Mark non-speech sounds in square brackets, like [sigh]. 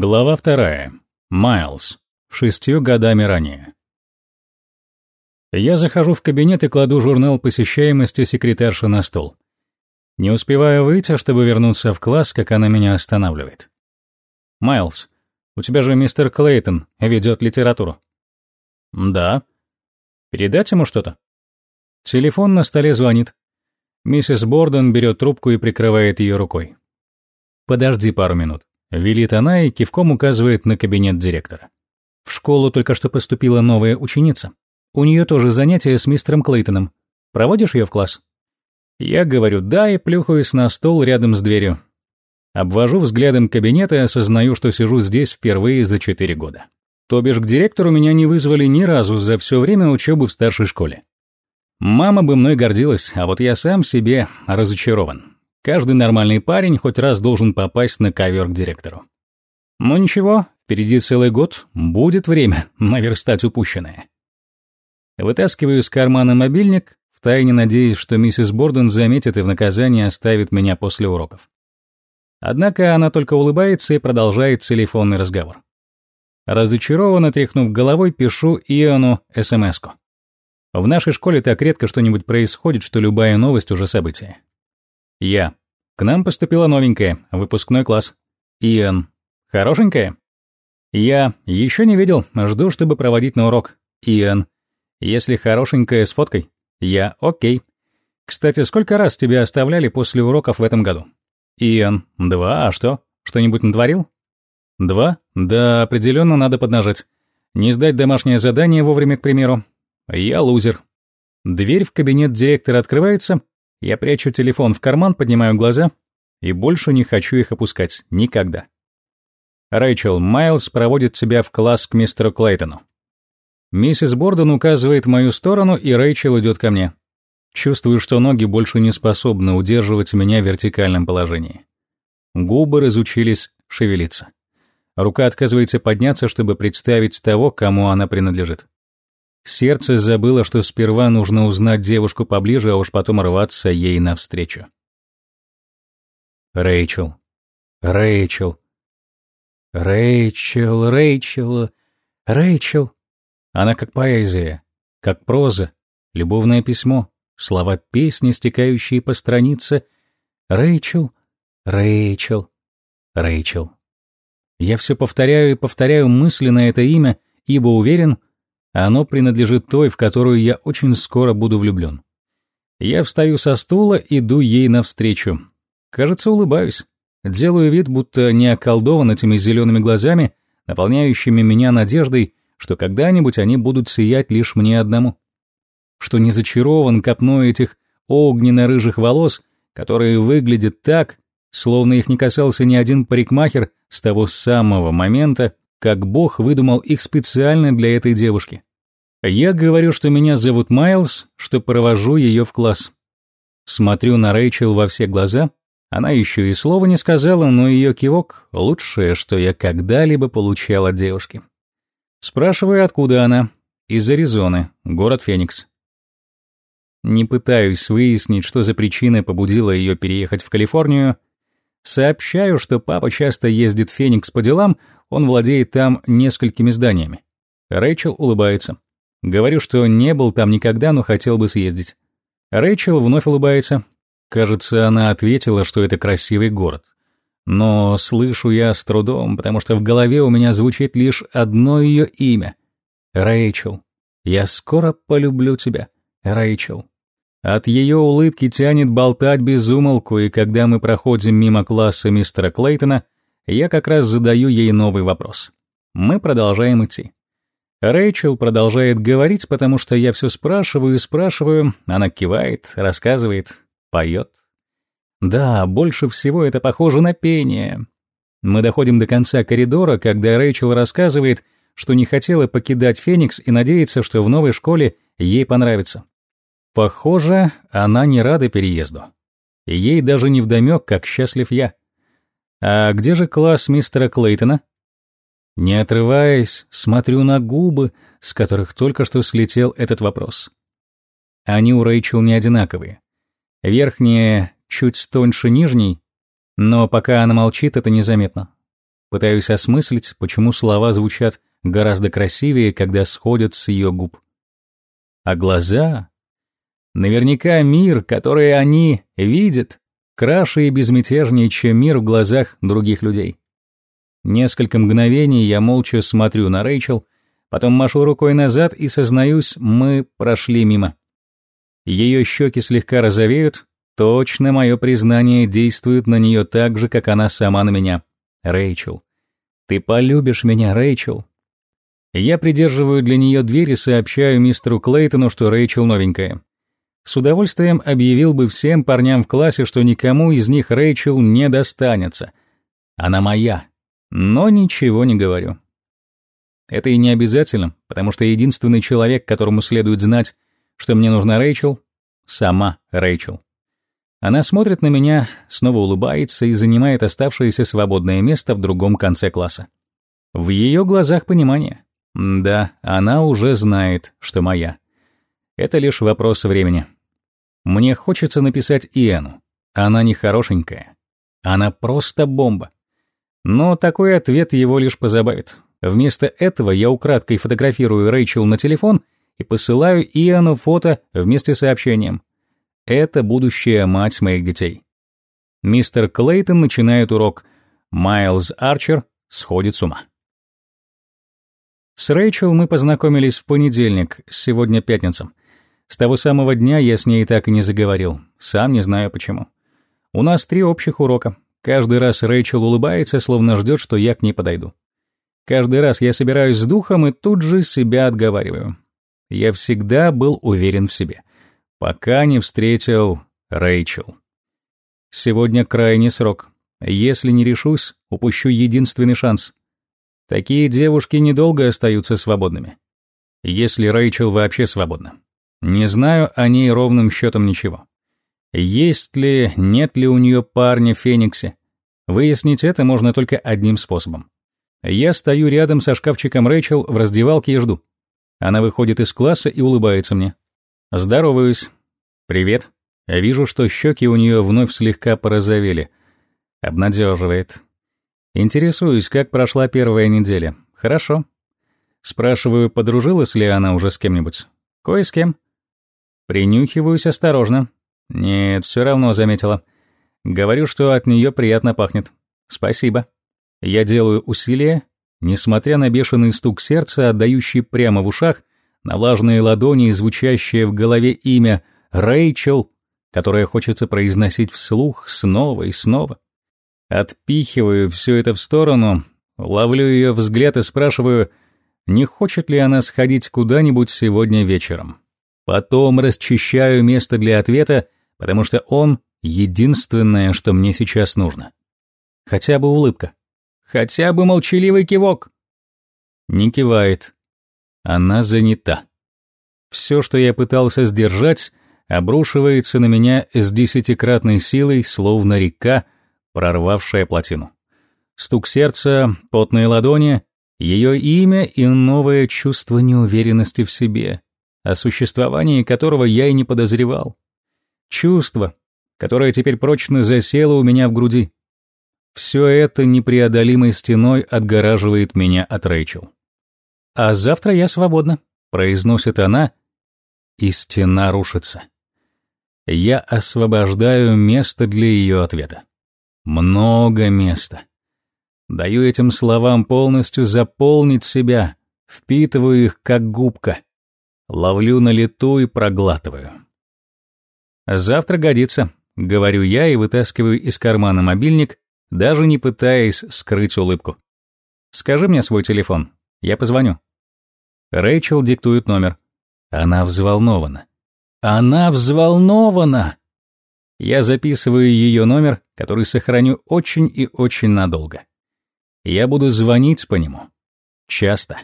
Глава вторая. Майлз. Шестью годами ранее. Я захожу в кабинет и кладу журнал посещаемости секретарши на стол. Не успеваю выйти, чтобы вернуться в класс, как она меня останавливает. «Майлз, у тебя же мистер Клейтон ведет литературу». «Да». «Передать ему что-то?» Телефон на столе звонит. Миссис Борден берет трубку и прикрывает ее рукой. «Подожди пару минут». Велит она и кивком указывает на кабинет директора. В школу только что поступила новая ученица. У нее тоже занятия с мистером Клейтоном. Проводишь ее в класс? Я говорю «да» и плюхаюсь на стол рядом с дверью. Обвожу взглядом кабинет и осознаю, что сижу здесь впервые за четыре года. То бишь к директору меня не вызвали ни разу за все время учебы в старшей школе. Мама бы мной гордилась, а вот я сам себе разочарован. Каждый нормальный парень хоть раз должен попасть на ковер к директору. Но ничего, впереди целый год, будет время [laughs] наверстать упущенное. Вытаскиваю из кармана мобильник, втайне надеясь, что миссис Борден заметит и в наказание оставит меня после уроков. Однако она только улыбается и продолжает телефонный разговор. Разочарованно тряхнув головой, пишу Иону СМС-ку. В нашей школе так редко что-нибудь происходит, что любая новость уже событие. Я. К нам поступила новенькая, выпускной класс. Иэн. Хорошенькая? Я. Еще не видел, жду, чтобы проводить на урок. Иэн. Если хорошенькая с фоткой. Я. Окей. Кстати, сколько раз тебя оставляли после уроков в этом году? Иэн. Два, а что? Что-нибудь натворил? Два? Да, определенно надо поднажать. Не сдать домашнее задание вовремя, к примеру. Я лузер. Дверь в кабинет директора открывается, я прячу телефон в карман, поднимаю глаза и больше не хочу их опускать. Никогда. Рэйчел, Майлз проводит тебя в класс к мистеру Клейтону. Миссис Борден указывает в мою сторону, и Рэйчел идет ко мне. Чувствую, что ноги больше не способны удерживать меня в вертикальном положении. Губы разучились шевелиться. Рука отказывается подняться, чтобы представить того, кому она принадлежит. Сердце забыло, что сперва нужно узнать девушку поближе, а уж потом рваться ей навстречу. Рэйчел. Рэйчел. Рэйчел, Рэйчел, Рэйчел. Она как поэзия, как проза, любовное письмо, слова песни, стекающие по странице. Рэйчел, Рэйчел, Рэйчел. Я все повторяю и повторяю мысленно это имя, ибо уверен, оно принадлежит той, в которую я очень скоро буду влюблен. Я встаю со стула, иду ей навстречу. Кажется, улыбаюсь. Делаю вид, будто не околдован этими зелеными глазами, наполняющими меня надеждой, что когда-нибудь они будут сиять лишь мне одному. Что не зачарован копной этих огненно-рыжих волос, которые выглядят так, словно их не касался ни один парикмахер с того самого момента, как Бог выдумал их специально для этой девушки. Я говорю, что меня зовут Майлз, что провожу ее в класс. Смотрю на Рэйчел во все глаза. Она еще и слова не сказала, но ее кивок — лучшее, что я когда-либо получал от девушки. Спрашиваю, откуда она. Из Аризоны, город Феникс. Не пытаюсь выяснить, что за причина побудила ее переехать в Калифорнию. Сообщаю, что папа часто ездит в Феникс по делам, он владеет там несколькими зданиями. Рэйчел улыбается. Говорю, что не был там никогда, но хотел бы съездить. Рэйчел вновь улыбается. Кажется, она ответила, что это красивый город. Но слышу я с трудом, потому что в голове у меня звучит лишь одно ее имя. Рэйчел. Я скоро полюблю тебя, Рэйчел. От ее улыбки тянет болтать без умолку, и когда мы проходим мимо класса мистера Клейтона, я как раз задаю ей новый вопрос. Мы продолжаем идти. Рэйчел продолжает говорить, потому что я все спрашиваю и спрашиваю, она кивает, рассказывает, поет. Да, больше всего это похоже на пение. Мы доходим до конца коридора, когда Рэйчел рассказывает, что не хотела покидать Феникс и надеется, что в новой школе ей понравится. Похоже, она не рада переезду. Ей даже не вдомек, как счастлив я. «А где же класс мистера Клейтона?» Не отрываясь, смотрю на губы, с которых только что слетел этот вопрос. Они у Рэйчел не одинаковые. Верхняя чуть тоньше нижней, но пока она молчит, это незаметно. пытаюсь осмыслить, почему слова звучат гораздо красивее, когда сходят с ее губ. А глаза... Наверняка мир, который они видят, краше и безмятежнее, чем мир в глазах других людей. Несколько мгновений я молча смотрю на Рэйчел, потом машу рукой назад и сознаюсь, мы прошли мимо. Ее щеки слегка розовеют, точно мое признание действует на нее так же, как она сама на меня. Рэйчел. Ты полюбишь меня, Рэйчел. Я придерживаю для нее дверь и сообщаю мистеру Клейтону, что Рэйчел новенькая. С удовольствием объявил бы всем парням в классе, что никому из них Рэйчел не достанется. Она моя. Но ничего не говорю. Это и не обязательно, потому что единственный человек, которому следует знать, что мне нужна Рэйчел, сама Рэйчел. Она смотрит на меня, снова улыбается и занимает оставшееся свободное место в другом конце класса. В ее глазах понимание. Да, она уже знает, что моя. Это лишь вопрос времени. Мне хочется написать Иэну. Она не хорошенькая. Она просто бомба. Но такой ответ его лишь позабавит. Вместо этого я украдкой фотографирую Рэйчел на телефон и посылаю Иану фото вместе с сообщением. Это будущая мать моих детей. Мистер Клейтон начинает урок. Майлз Арчер сходит с ума. С Рэйчел мы познакомились в понедельник, сегодня пятница. С того самого дня я с ней так и не заговорил, сам не знаю почему. У нас три общих урока. Каждый раз Рэйчел улыбается, словно ждет, что я к ней подойду. Каждый раз я собираюсь с духом и тут же себя отговариваю. Я всегда был уверен в себе, пока не встретил Рэйчел. Сегодня крайний срок. Если не решусь, упущу единственный шанс. Такие девушки недолго остаются свободными. Если Рэйчел вообще свободна. Не знаю о ней ровным счетом ничего. Есть ли, нет ли у нее парня в Фениксе? Выяснить это можно только одним способом. Я стою рядом со шкафчиком Рэйчел в раздевалке и жду. Она выходит из класса и улыбается мне. Здороваюсь. «Привет». Вижу, что щеки у нее вновь слегка порозовели. Обнадеживает. Интересуюсь, как прошла первая неделя. Хорошо. Спрашиваю, подружилась ли она уже с кем-нибудь. Кое с кем. Принюхиваюсь осторожно. Нет, все равно заметила. Говорю, что от нее приятно пахнет. Спасибо. Я делаю усилия, несмотря на бешеный стук сердца, отдающий прямо в ушах, на влажные ладони и звучащее в голове имя Рэйчел, которое хочется произносить вслух снова и снова. Отпихиваю все это в сторону, ловлю ее взгляд и спрашиваю, не хочет ли она сходить куда-нибудь сегодня вечером. Потом расчищаю место для ответа, потому что он — единственное, что мне сейчас нужно. Хотя бы улыбка. Хотя бы молчаливый кивок. Не кивает. Она занята. Все, что я пытался сдержать, обрушивается на меня с десятикратной силой, словно река, прорвавшая плотину. Стук сердца, потные ладони, ее имя и новое чувство неуверенности в себе, о существовании которого я и не подозревал. Чувство, которое теперь прочно засело у меня в груди. Все это непреодолимой стеной отгораживает меня от Рэйчел. «А завтра я свободна», — произносит она, и стена рушится. Я освобождаю место для ее ответа. Много места. Даю этим словам полностью заполнить себя, впитываю их как губка. Ловлю на лету и проглатываю. «Завтра годится», — говорю я и вытаскиваю из кармана мобильник, даже не пытаясь скрыть улыбку. «Скажи мне свой телефон, я позвоню». Рэйчел диктует номер. Она взволнована. Она взволнована! Я записываю ее номер, который сохраню очень и очень надолго. Я буду звонить по нему. Часто.